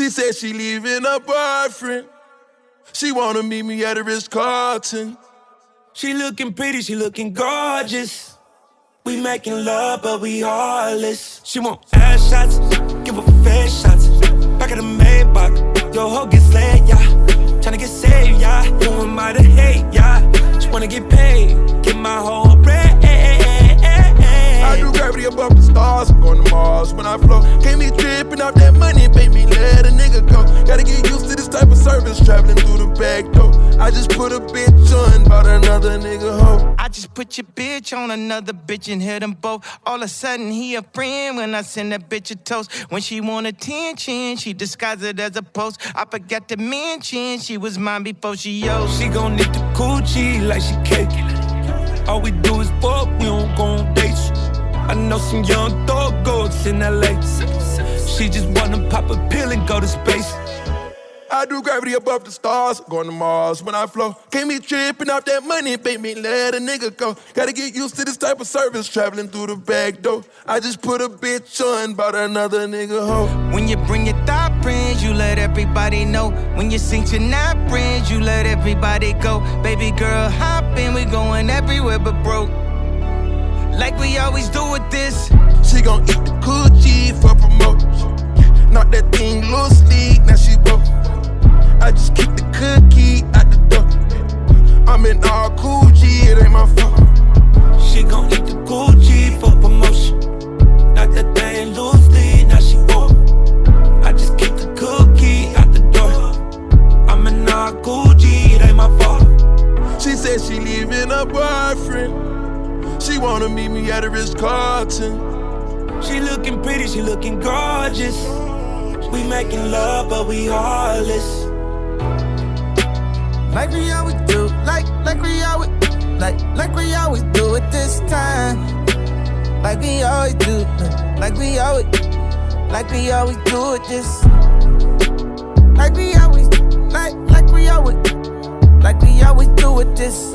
She said she leaving her boyfriend. She wanna meet me at the Ritz Carlton. She looking pretty, she looking gorgeous. We making love, but we heartless. She want ass shots, give her face shots. Back of the Maybach, your hoe get slayed, yeah. Tryna get saved, yeah. Who am I to hate, put a bitch on, bought another nigga hoe. I just put your bitch on another bitch and hit them both. All of a sudden, he a friend when I send that bitch a toast. When she want attention, she disguise it as a post. I forgot to mention she was mine before she yo. She gon' need the coochie like she cake. All we do is fuck, we don't go on dates. I know some young thug goats in LA. She just wanna pop a pill and go to space. I do gravity above the stars, going to Mars when I flow. Can't be tripping off that money, baby, let a nigga go. Gotta get used to this type of service, traveling through the back door. I just put a bitch on, bought another nigga hoe. When you bring your thought friends, you let everybody know. When you sing to not friends, you let everybody go. Baby girl, hop in, we going everywhere but broke. Like we always do with this. She gon' eat the coochie for promotion. Knock that thing loosely, it ain't my fault. She gon' eat the Gucci for promotion. Knock that thing loosely, now she woke. I just kick the cookie out the door. I'm in all Gucci, it ain't my fault. She said she leaving her boyfriend. She wanna meet me at the Ritz Carlton. She looking pretty, she looking gorgeous. We making love, but we heartless. Like we do, like, like we always do it this time. Like we always do. Like we always. Like we always do it this. Like we always. Like, like we always. Like we always do it this.